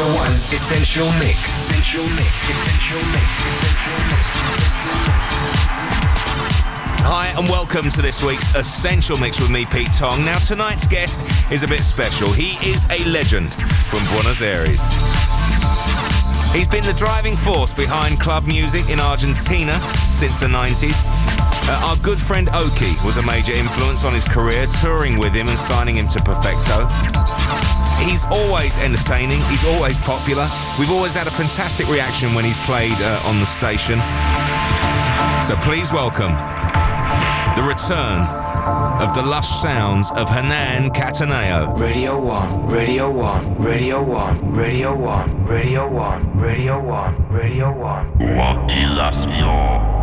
Radio 1's Essential Mix. Essential Mix. Essential Mix. Hi, and welcome to this week's Essential Mix with me, Pete Tong. Now, tonight's guest is a bit special. He is a legend from Buenos Aires. He's been the driving force behind club music in Argentina since the 90s. Uh, our good friend Oakey was a major influence on his career, touring with him and signing him to Perfecto. He's always entertaining, he's always popular. We've always had a fantastic reaction when he's played uh, on the station. So please welcome the return of the lush sounds of Hernan Cattaneo. Radio 1, Radio 1, Radio 1, Radio 1, Radio 1, Radio 1, Radio 1. Motivación. Rotation.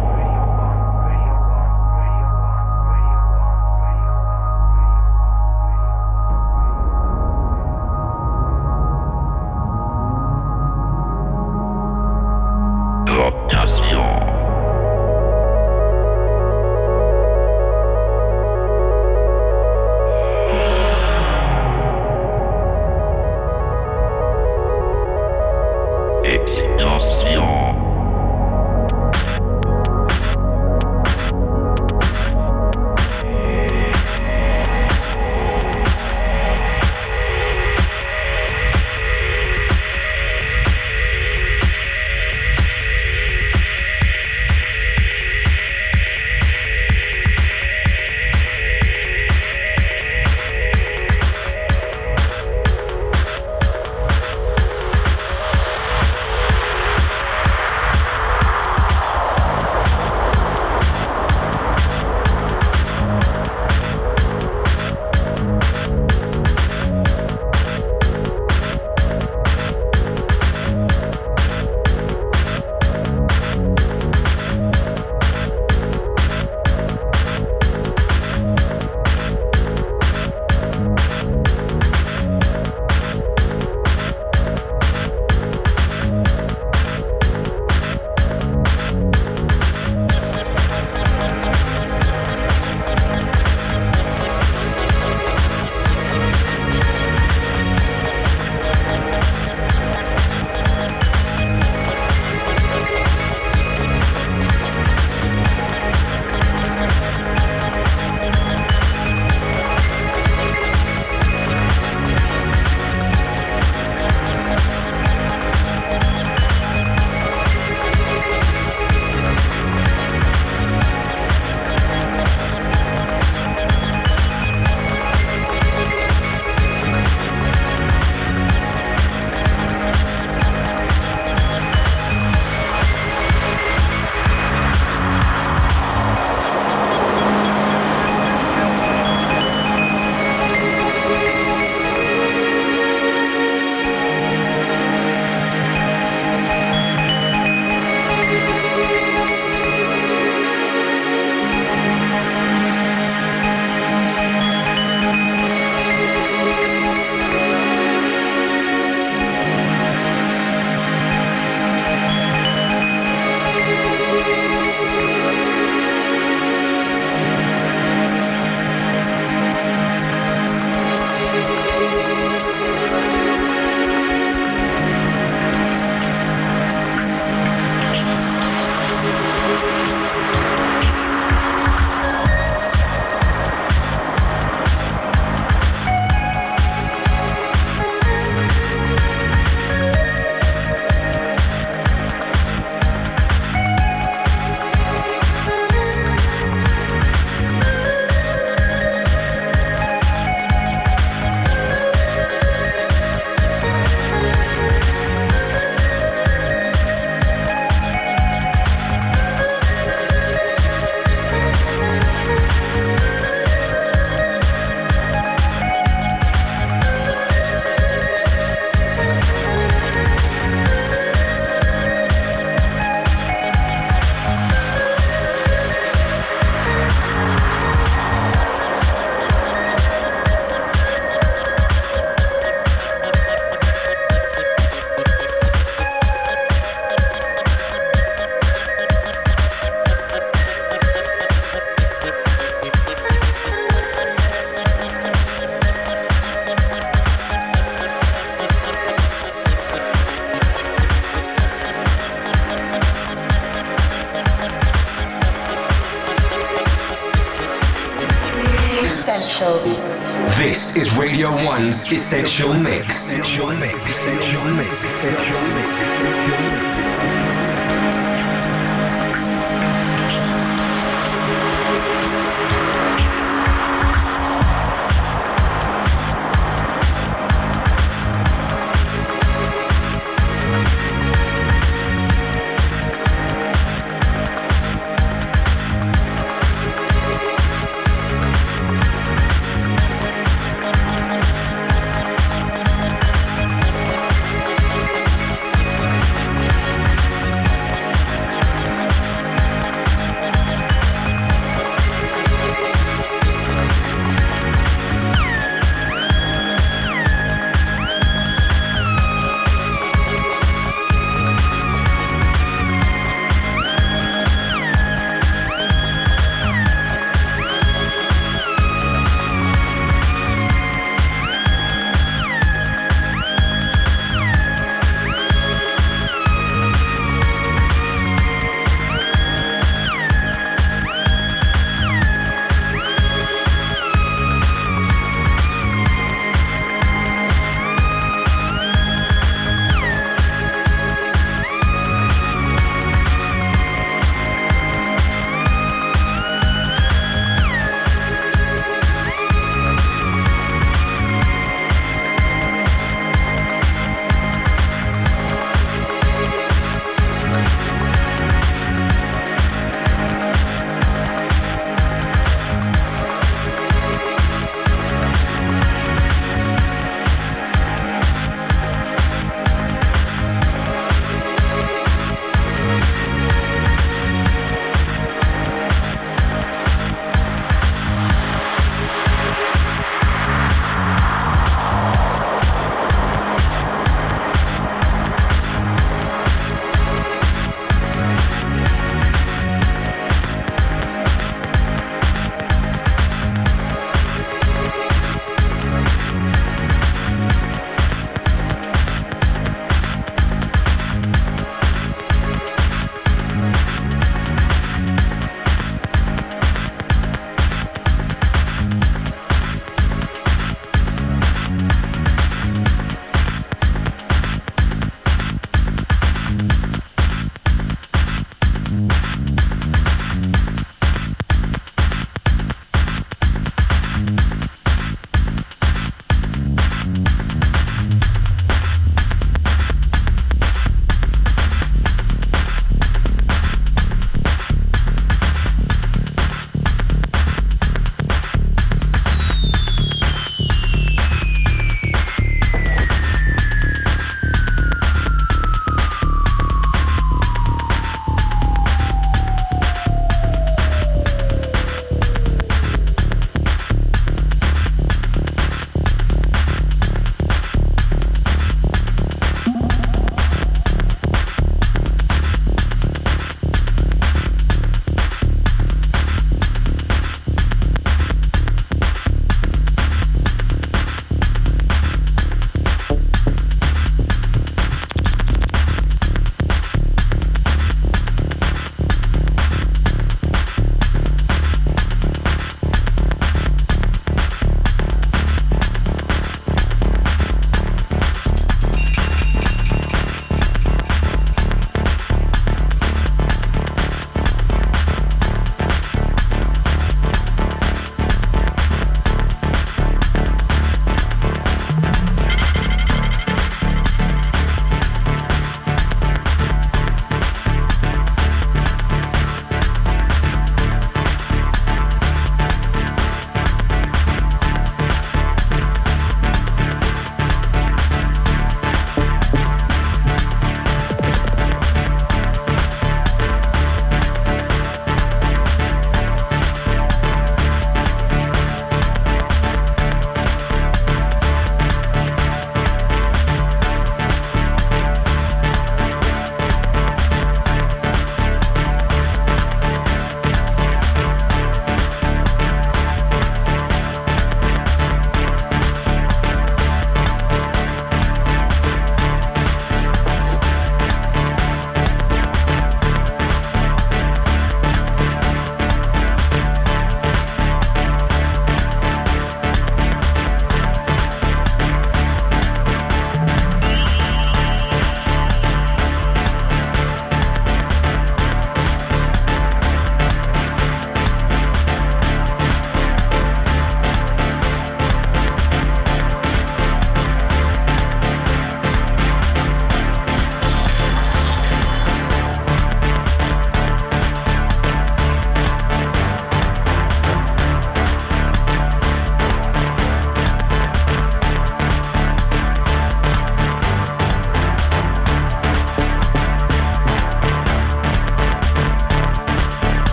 Essential Mix.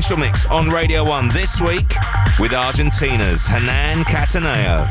Essential Mix on Radio 1 this week with Argentina's Hernan Cattaneo.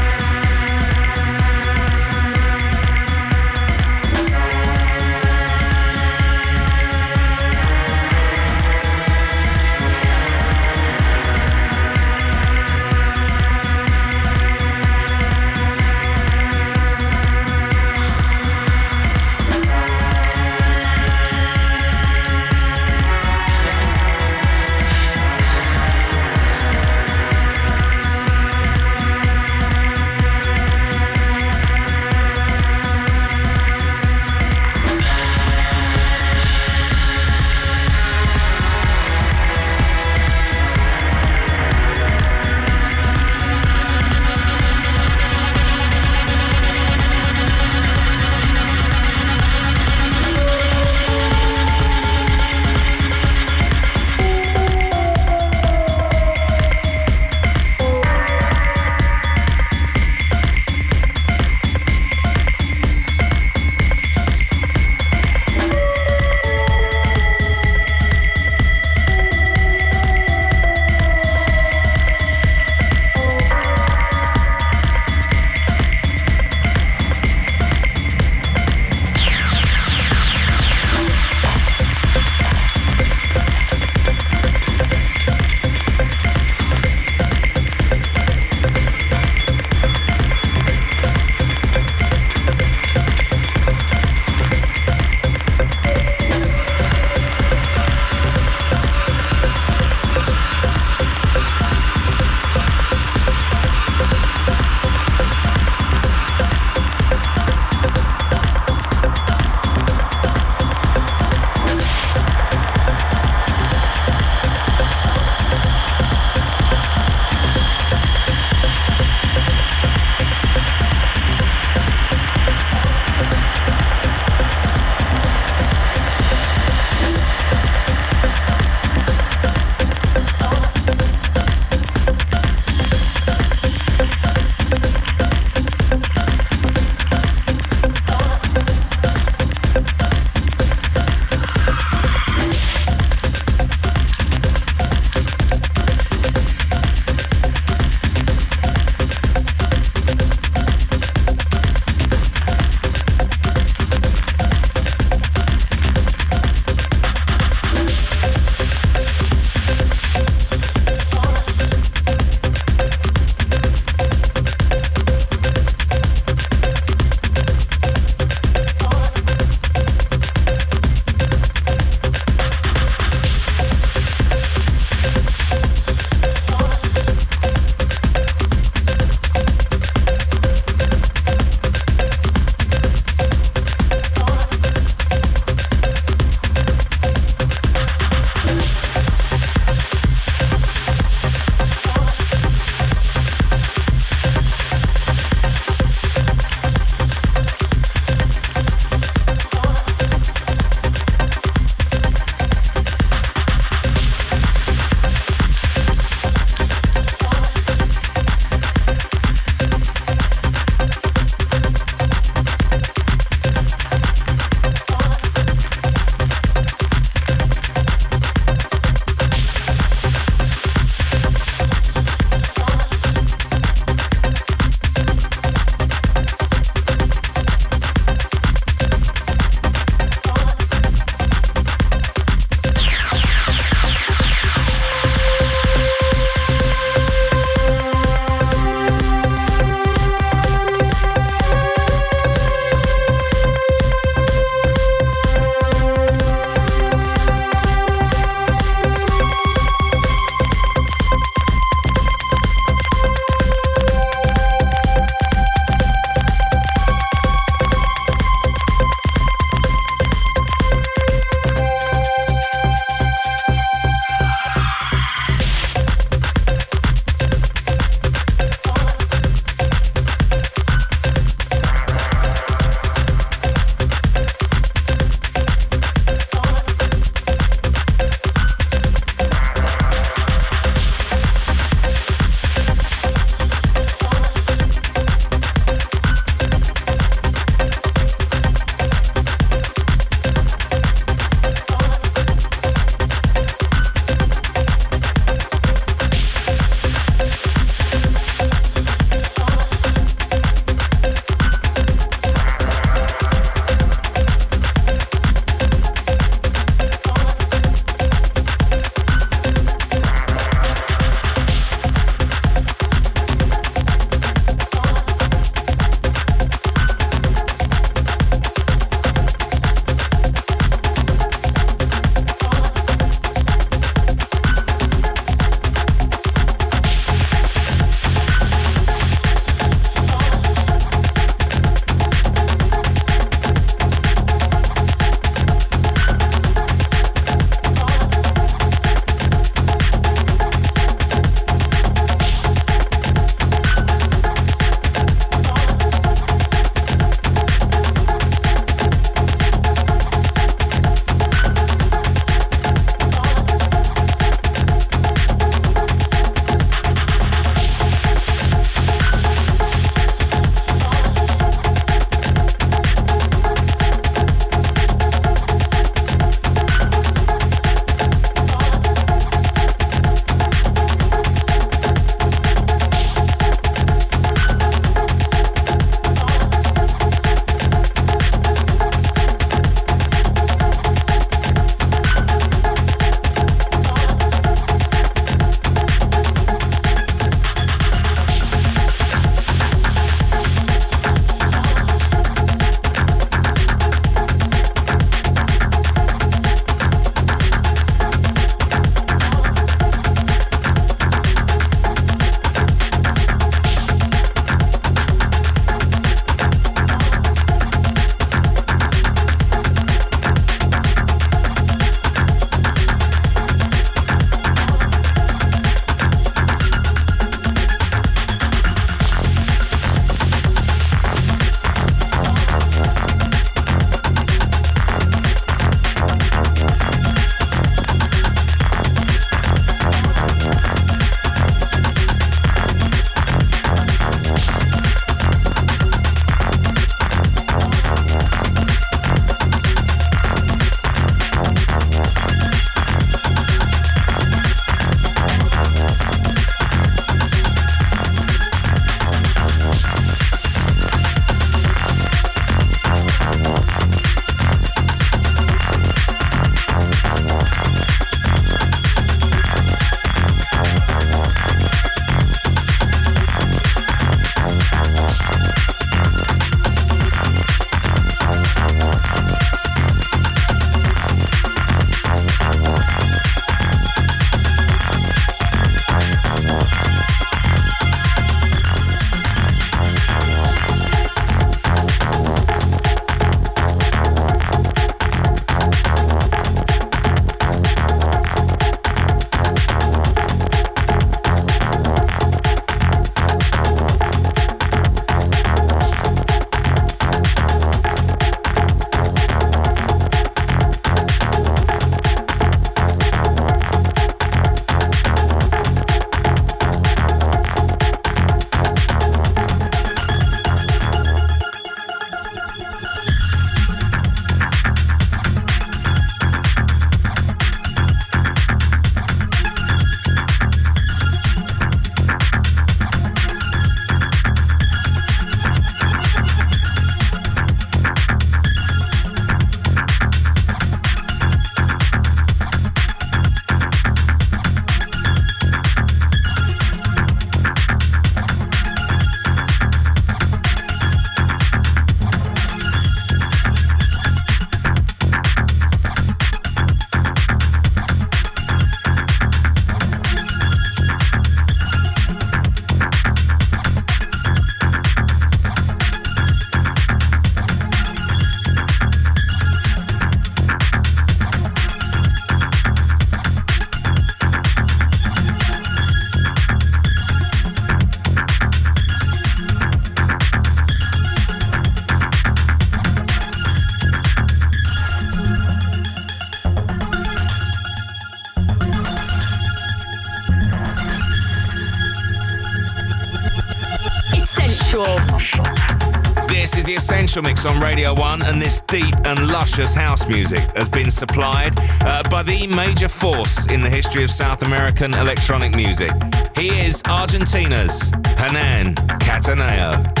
Essential Mix on Radio 1, and this deep and luscious house music has been supplied uh, by the major force in the history of South American electronic music. He is Argentina's Hernan Cattaneo.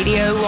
Radio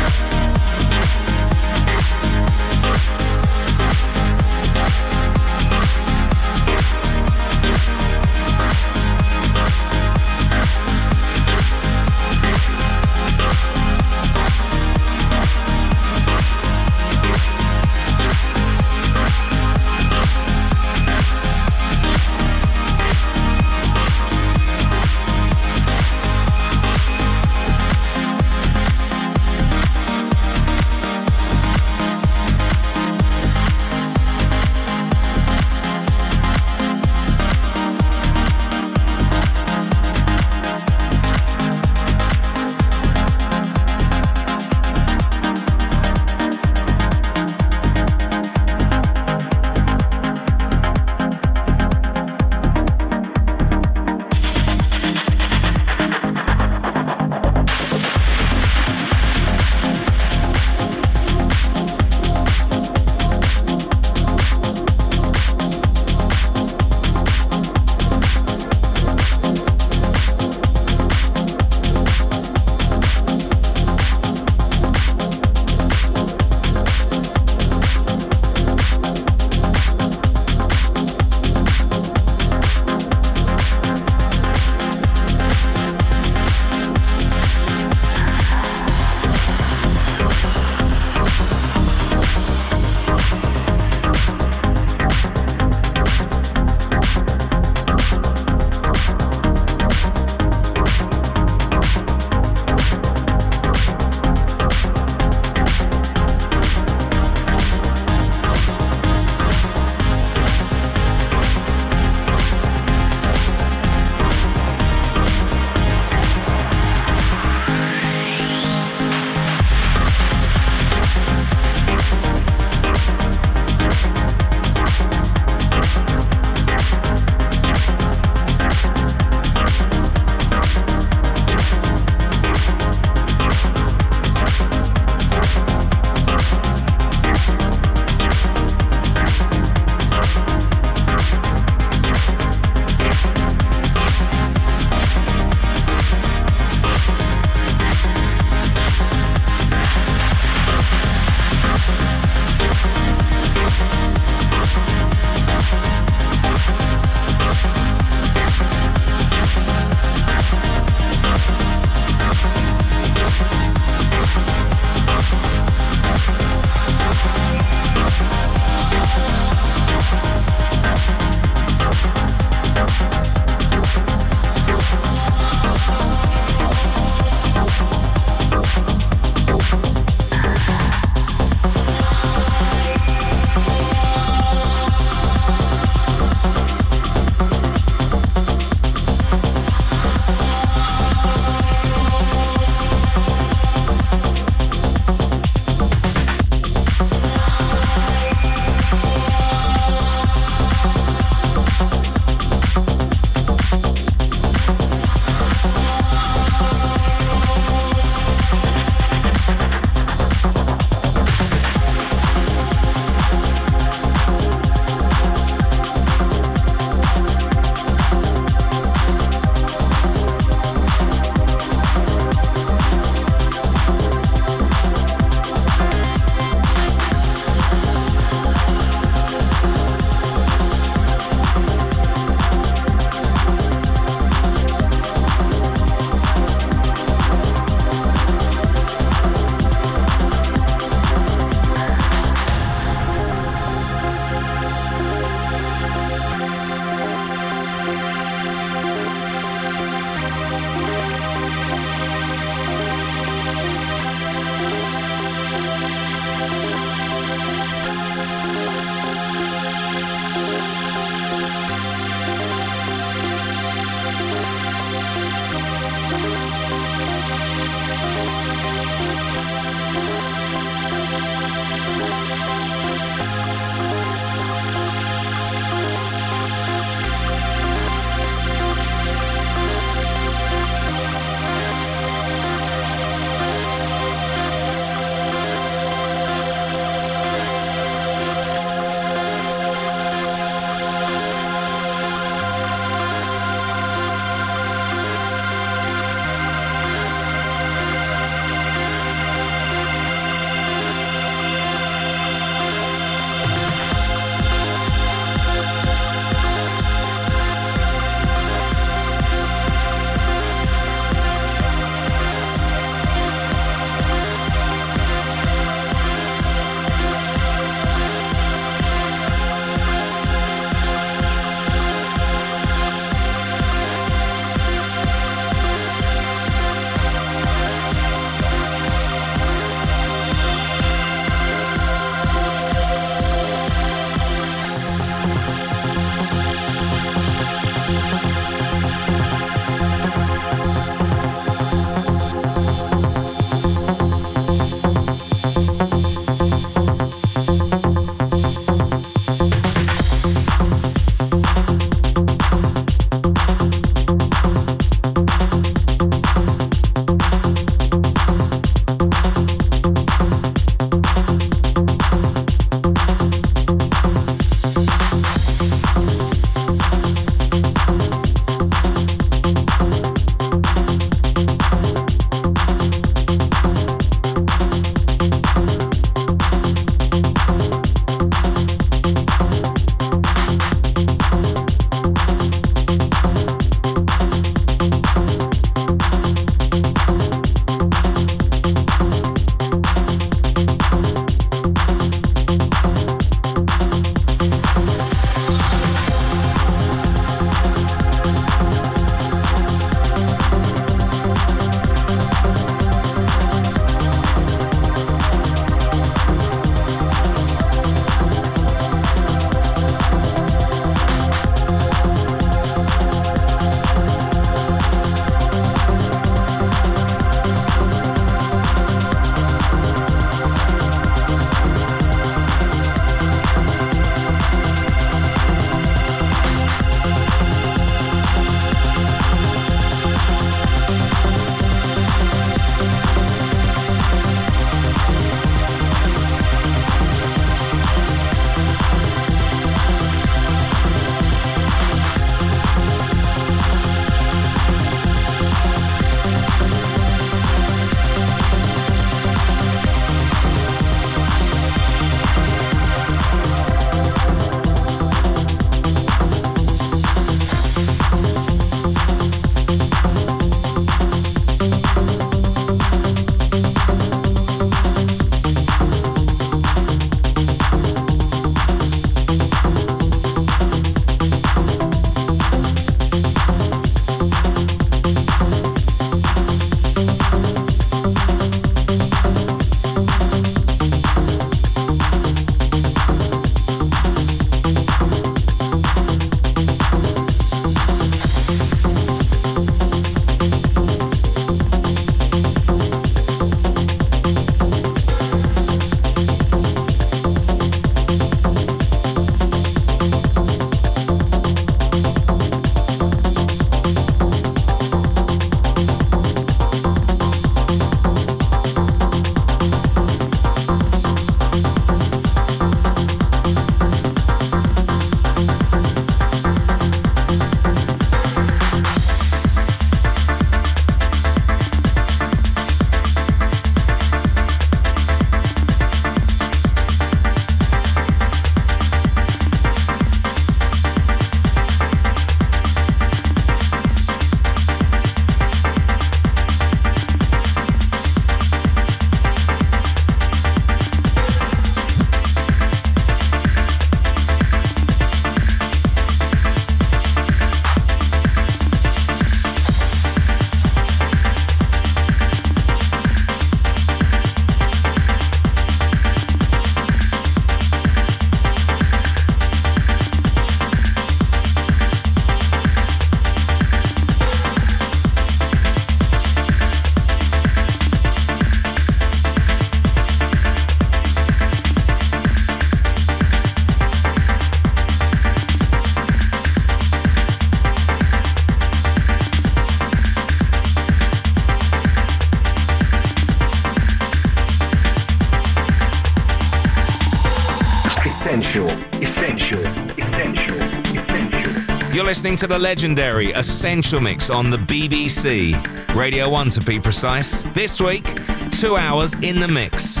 listening to the legendary Essential Mix on the BBC. Radio 1 to be precise. This week, two hours in the mix.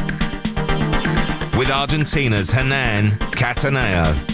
With Argentina's Hernan Cattaneo.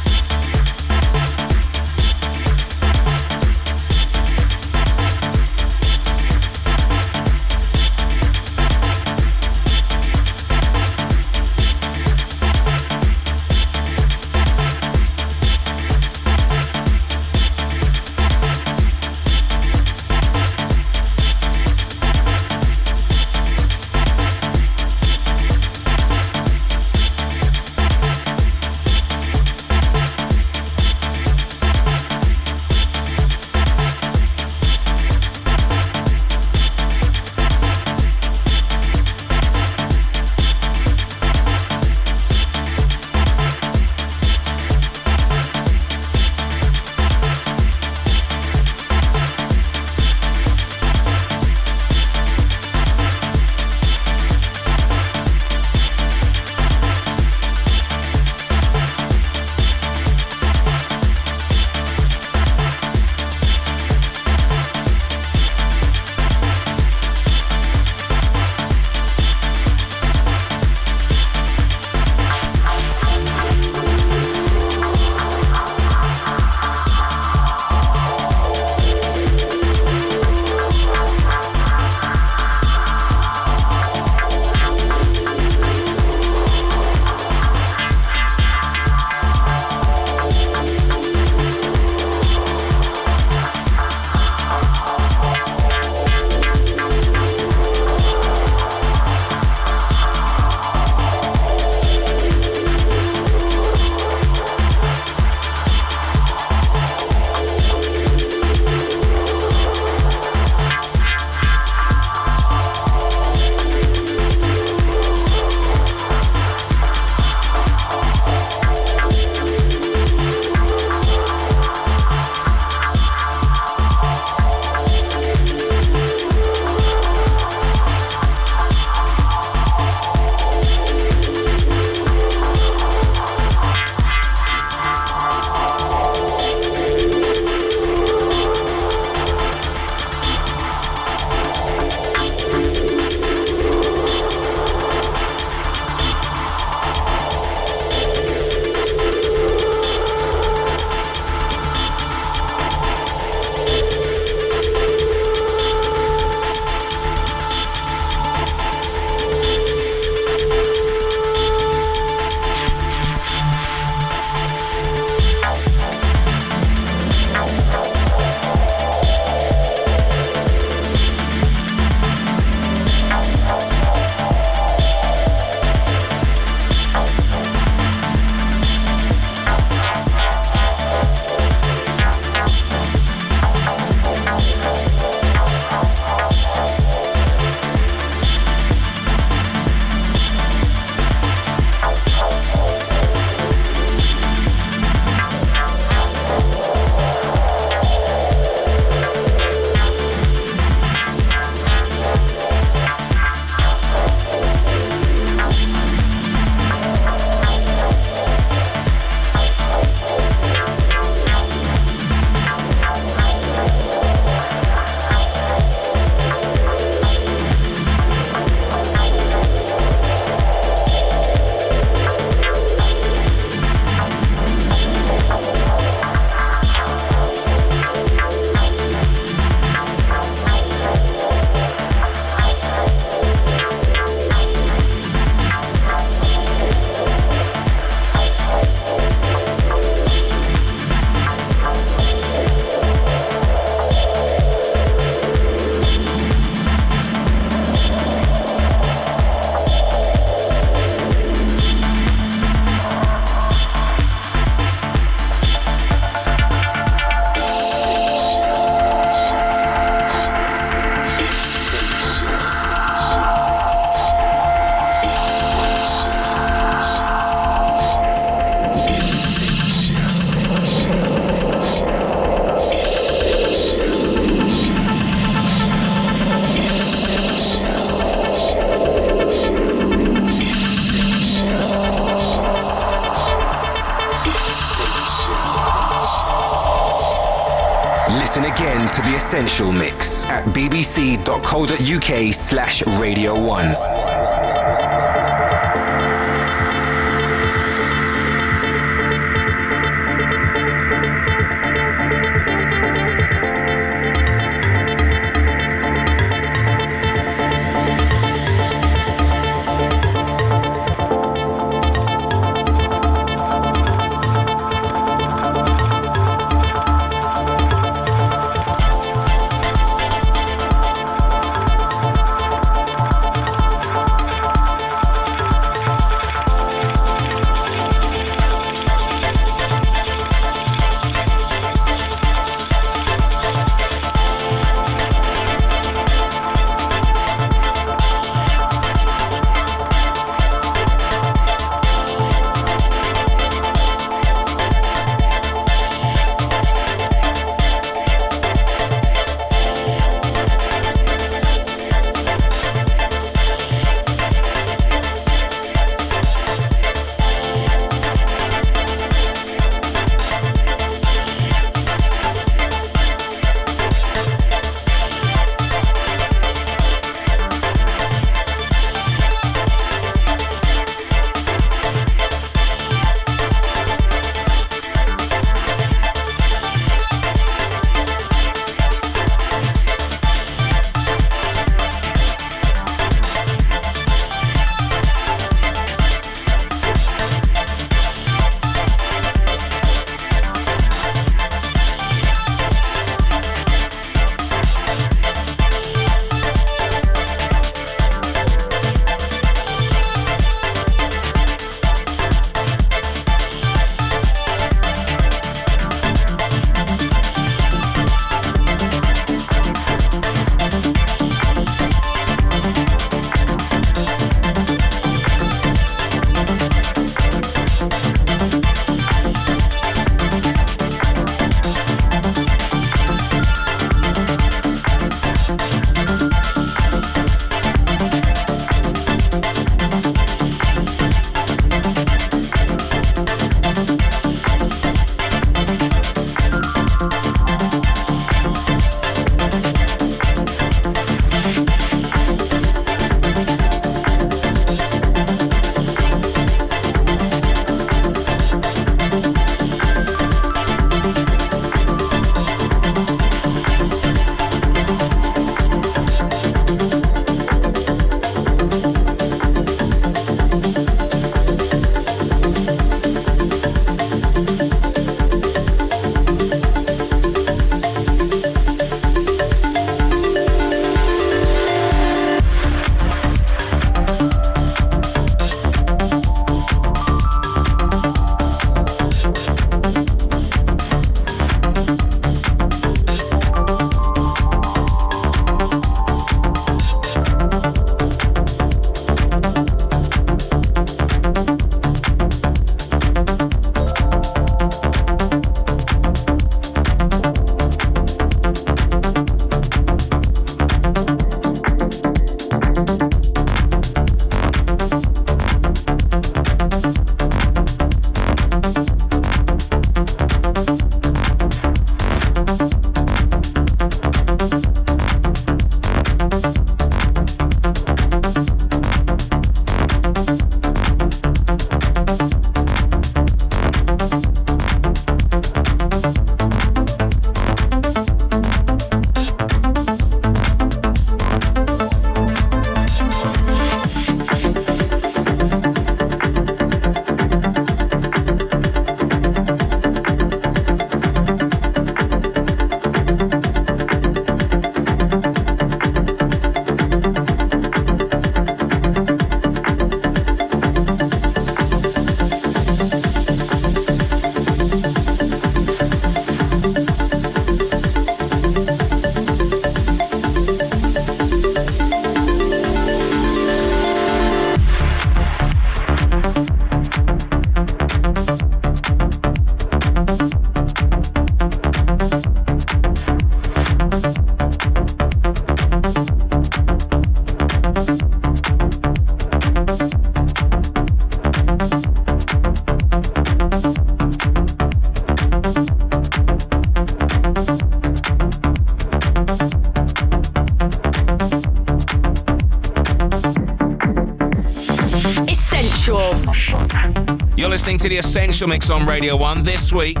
To the Essential Mix on Radio 1 this week.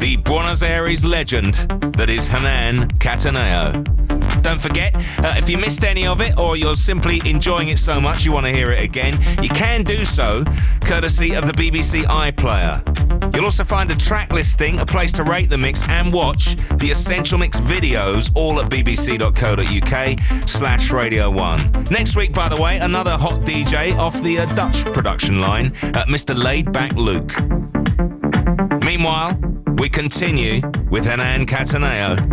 The Buenos Aires legend that is Hernan Cattaneo. Don't forget, uh, if you missed any of it or you're simply enjoying it so much you want to hear it again, you can do so courtesy of the BBC iPlayer. You'll also find a track listing, a place to rate the mix and watch the Essential Mix videos all at bbc.co.uk slash Radio 1. Next week, by the way, another hot DJ off the uh, Dutch production line, uh, Mr. Laid Back Luke. Meanwhile, we continue with Hernan Cattaneo.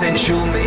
Essential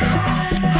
Yeah.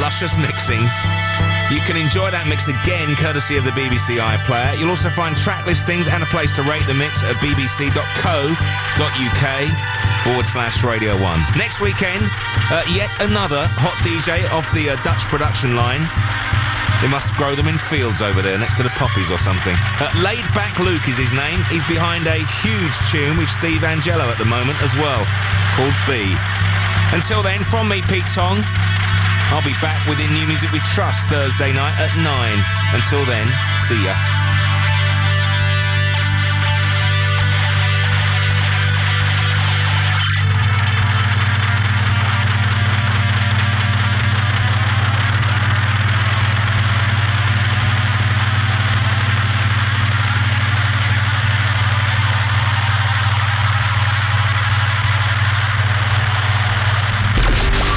Luscious mixing. You can enjoy that mix again courtesy of the BBC iPlayer. You'll also find track listings and a place to rate the mix at bbc.co.uk forward slash Radio 1. Next weekend, uh, yet another hot DJ off the uh, Dutch production line. They must grow them in fields over there next to the poppies or something. Uh, Laid Back Luke is his name. He's behind a huge tune with Steve Angello at the moment as well, called Be. Until then, from me, Pete Tong, I'll be back with In New Music We Trust Thursday night at 9. Until then, see ya.